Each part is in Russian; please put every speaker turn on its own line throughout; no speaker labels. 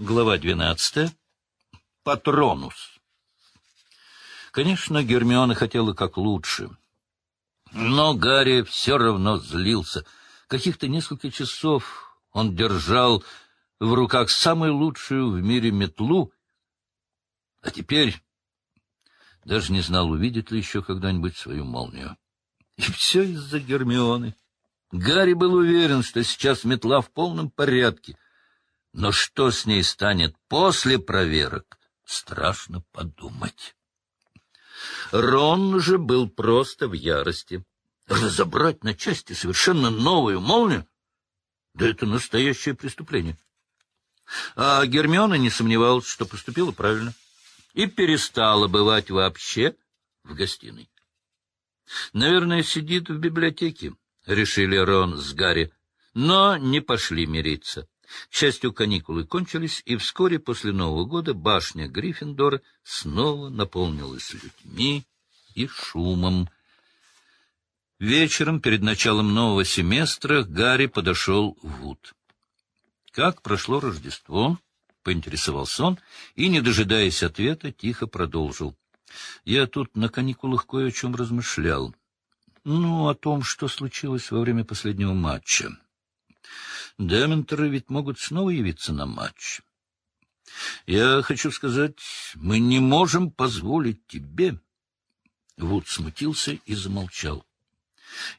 Глава двенадцатая. Патронус. Конечно, Гермиона хотела как лучше. Но Гарри все равно злился. Каких-то несколько часов он держал в руках самую лучшую в мире метлу, а теперь даже не знал, увидит ли еще когда-нибудь свою молнию. И все из-за Гермионы. Гарри был уверен, что сейчас метла в полном порядке — но что с ней станет после проверок, страшно подумать. Рон же был просто в ярости. Разобрать на части совершенно новую молнию? Да это настоящее преступление. А Гермиона не сомневалась, что поступила правильно, и перестала бывать вообще в гостиной. Наверное, сидит в библиотеке, — решили Рон с Гарри, но не пошли мириться. К счастью, каникулы кончились, и вскоре после Нового года башня Гриффиндора снова наполнилась людьми и шумом. Вечером, перед началом нового семестра, Гарри подошел в Вуд. «Как прошло Рождество?» — поинтересовался он, и, не дожидаясь ответа, тихо продолжил. «Я тут на каникулах кое о чем размышлял. Ну, о том, что случилось во время последнего матча». Дементоры ведь могут снова явиться на матч. Я хочу сказать, мы не можем позволить тебе... Вуд смутился и замолчал.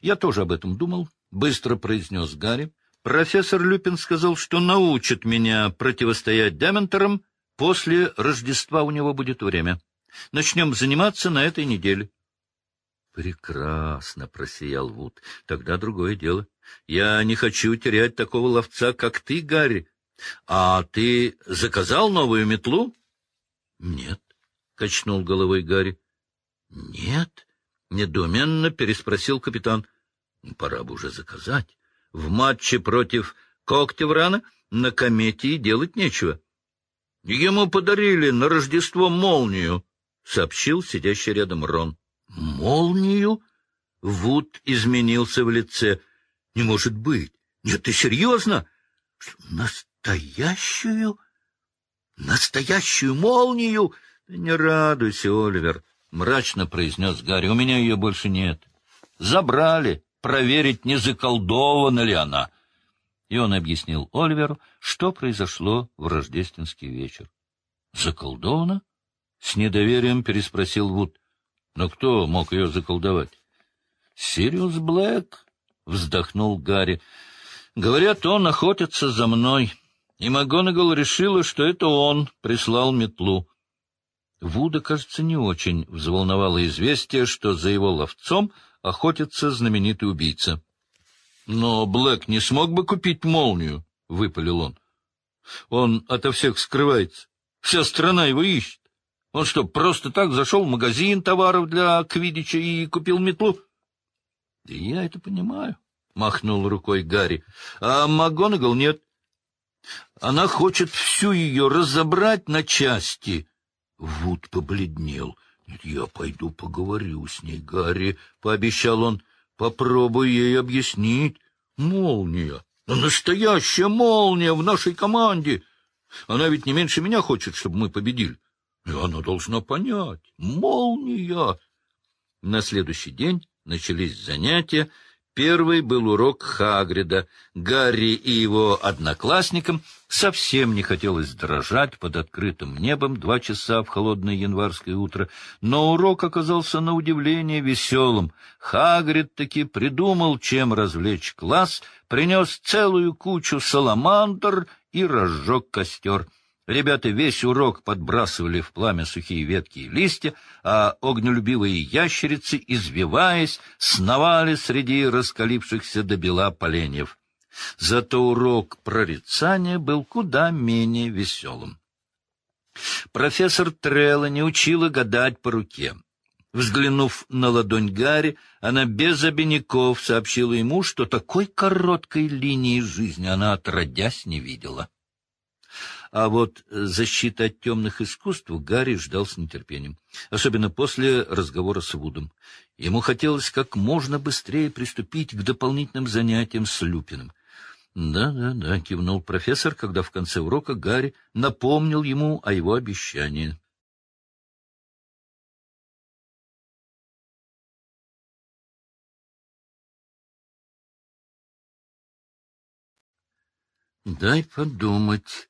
Я тоже об этом думал, — быстро произнес Гарри. Профессор Люпин сказал, что научит меня противостоять дементорам. После Рождества у него будет время. Начнем заниматься на этой неделе. — Прекрасно, — просиял Вуд. — Тогда другое дело. Я не хочу терять такого ловца, как ты, Гарри. А ты заказал новую метлу? — Нет, — качнул головой Гарри. — Нет? — недоуменно переспросил капитан. — Пора бы уже заказать. В матче против Коктеврана на комете делать нечего. — Ему подарили на Рождество молнию, — сообщил сидящий рядом Рон. — Молнию? Вуд изменился в лице — не может быть. Нет, ты серьезно? Настоящую? Настоящую молнию? Не радуйся, Оливер, — мрачно произнес Гарри. У меня ее больше нет. Забрали проверить, не заколдована ли она. И он объяснил Оливеру, что произошло в рождественский вечер. — Заколдована? — с недоверием переспросил Вуд. — Но кто мог ее заколдовать? — Сириус Блэк, вздохнул Гарри. Говорят, он охотится за мной. И МакГонагал решила, что это он прислал метлу. Вуда, кажется, не очень взволновало известие, что за его ловцом охотится знаменитый убийца. — Но Блэк не смог бы купить молнию, — выпалил он. — Он ото всех скрывается. Вся страна его ищет. Он что, просто так зашел в магазин товаров для Квидича и купил метлу? —— Да я это понимаю, — махнул рукой Гарри. — А МакГонагал нет. Она хочет всю ее разобрать на части. Вуд побледнел. — Я пойду поговорю с ней, Гарри, — пообещал он. — Попробуй ей объяснить. Молния. Настоящая молния в нашей команде. Она ведь не меньше меня хочет, чтобы мы победили. И она должна понять. Молния. На следующий день Начались занятия. Первый был урок Хагрида. Гарри и его одноклассникам совсем не хотелось дрожать под открытым небом два часа в холодное январское утро, но урок оказался на удивление веселым. Хагрид таки придумал, чем развлечь класс, принес целую кучу саламандр и разжег костер — Ребята весь урок подбрасывали в пламя сухие ветки и листья, а огнелюбивые ящерицы, извиваясь, сновали среди раскалившихся до бела поленьев. Зато урок прорицания был куда менее веселым. Профессор Трелла не учила гадать по руке. Взглянув на ладонь Гарри, она без обиняков сообщила ему, что такой короткой линии жизни она отродясь не видела. А вот защита от темных искусств Гарри ждал с нетерпением, особенно после разговора с Вудом. Ему хотелось как можно быстрее приступить к дополнительным занятиям с Люпиным. Да, да, да, кивнул профессор, когда в конце урока Гарри напомнил ему о его обещании. Дай подумать.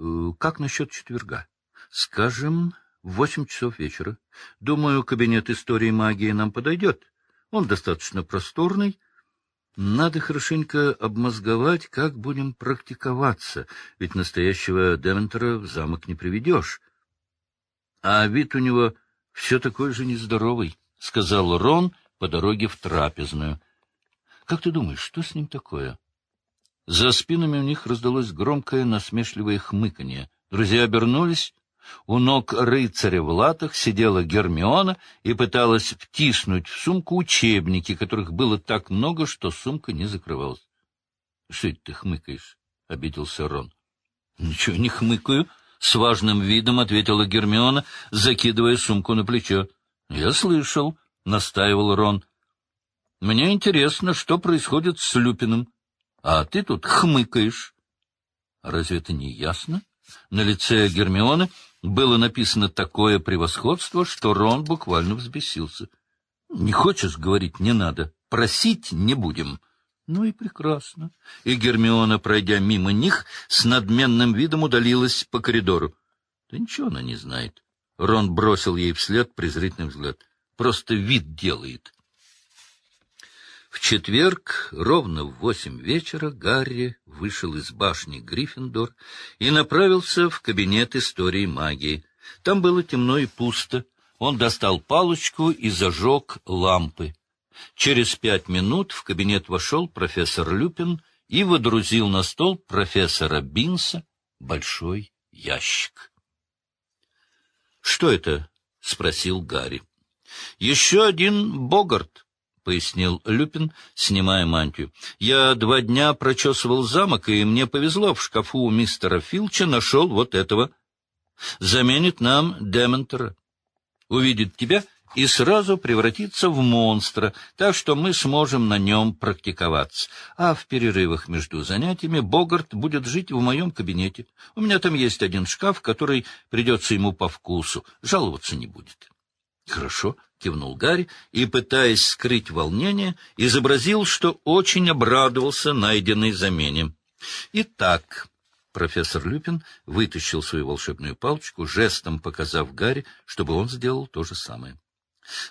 Э, как насчет четверга? Скажем, в восемь часов вечера. Думаю, кабинет истории магии нам подойдет. Он достаточно просторный. Надо хорошенько обмозговать, как будем практиковаться, ведь настоящего Дементера в замок не приведешь. А вид у него все такой же нездоровый, — сказал Рон по дороге в трапезную. — Как ты думаешь, что с ним такое? За спинами у них раздалось громкое насмешливое хмыканье. Друзья обернулись у ног рыцаря в латах сидела Гермиона и пыталась втиснуть в сумку учебники, которых было так много, что сумка не закрывалась. — Что ты хмыкаешь? — обиделся Рон. — Ничего не хмыкаю, — с важным видом ответила Гермиона, закидывая сумку на плечо. — Я слышал, — настаивал Рон. — Мне интересно, что происходит с Люпиным. А ты тут хмыкаешь. — Разве это не ясно? На лице Гермионы было написано такое превосходство, что Рон буквально взбесился. — Не хочешь говорить, не надо. Просить не будем. Ну и прекрасно. И Гермиона, пройдя мимо них, с надменным видом удалилась по коридору. Да ничего она не знает. Рон бросил ей вслед презрительный взгляд. Просто вид делает. В четверг, ровно в восемь вечера, Гарри вышел из башни Гриффиндор и направился в кабинет истории магии. Там было темно и пусто. Он достал палочку и зажег лампы. Через пять минут в кабинет вошел профессор Люпин и водрузил на стол профессора Бинса большой ящик. — Что это? — спросил Гарри. — Еще один Богарт, — пояснил Люпин, снимая мантию. — Я два дня прочесывал замок, и мне повезло, в шкафу у мистера Филча нашел вот этого. Заменит нам Дементера. Увидит тебя и сразу превратится в монстра, так что мы сможем на нем практиковаться. А в перерывах между занятиями Богарт будет жить в моем кабинете. У меня там есть один шкаф, который придется ему по вкусу. Жаловаться не будет. — Хорошо, — кивнул Гарри и, пытаясь скрыть волнение, изобразил, что очень обрадовался найденной замене. Итак, профессор Люпин вытащил свою волшебную палочку, жестом показав Гарри, чтобы он сделал то же самое.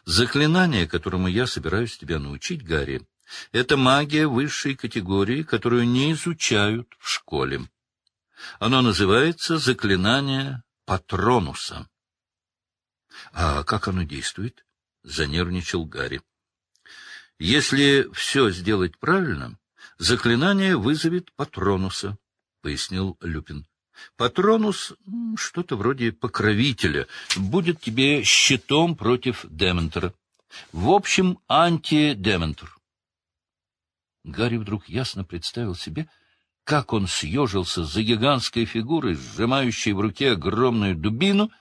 Заклинание, которому я собираюсь тебя научить, Гарри, это магия высшей категории, которую не изучают в школе. Оно называется заклинание Патронуса. А как оно действует? — занервничал Гарри. — Если все сделать правильно, заклинание вызовет Патронуса, — пояснил Люпин. Патронус, что-то вроде покровителя, будет тебе щитом против Дементора. В общем, анти-Дементор. Гарри вдруг ясно представил себе, как он съежился за гигантской фигурой, сжимающей в руке огромную дубину.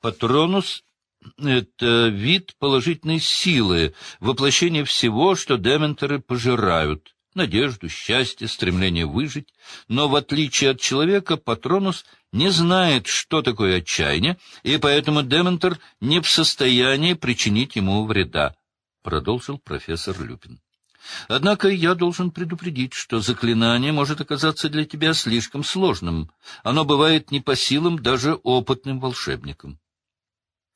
Патронус — это вид положительной силы, воплощение всего, что дементоры пожирают. Надежду, счастье, стремление выжить. Но, в отличие от человека, Патронус не знает, что такое отчаяние, и поэтому Дементор не в состоянии причинить ему вреда, — продолжил профессор Люпин. Однако я должен предупредить, что заклинание может оказаться для тебя слишком сложным. Оно бывает не по силам даже опытным волшебникам. —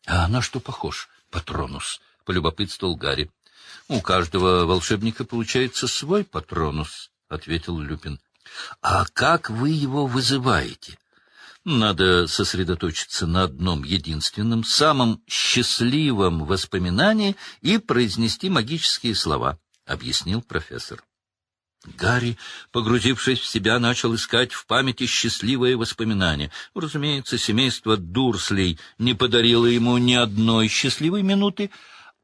А на что похож патронус? — полюбопытствовал Гарри. — У каждого волшебника получается свой патронус, — ответил Люпин. — А как вы его вызываете? Надо сосредоточиться на одном единственном, самом счастливом воспоминании и произнести магические слова, — объяснил профессор. Гарри, погрузившись в себя, начал искать в памяти счастливые воспоминания. Разумеется, семейство Дурслей не подарило ему ни одной счастливой минуты,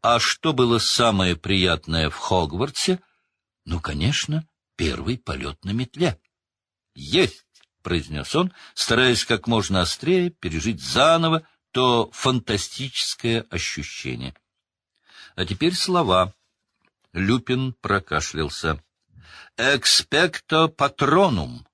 а что было самое приятное в Хогвартсе? Ну, конечно, первый полет на метле. «Есть!» — произнес он, стараясь как можно острее пережить заново то фантастическое ощущение. А теперь слова. Люпин прокашлялся. Экспекто патронум.